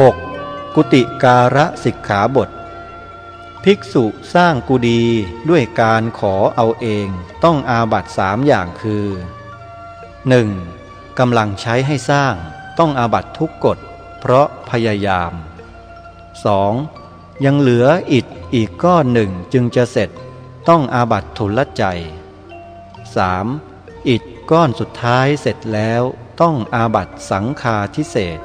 6. กุติการะสิกขาบท ภิกษุสร้างกุดีด้วยการขอเอาเองต้องอาบัตสามอย่างคือ 1. กำลังใช้ให้สร้างต้องอาบัตทุกกฎ เพราะพยายาม 2. ยังเหลืออิฐอีกก้อนหนึ่งจึงจะเสร็จต้องอาบัตทุลใจ 3. อิฐก้อนสุดท้ายเสร็จแล้วต้องอาบัตสังคาทิเศษ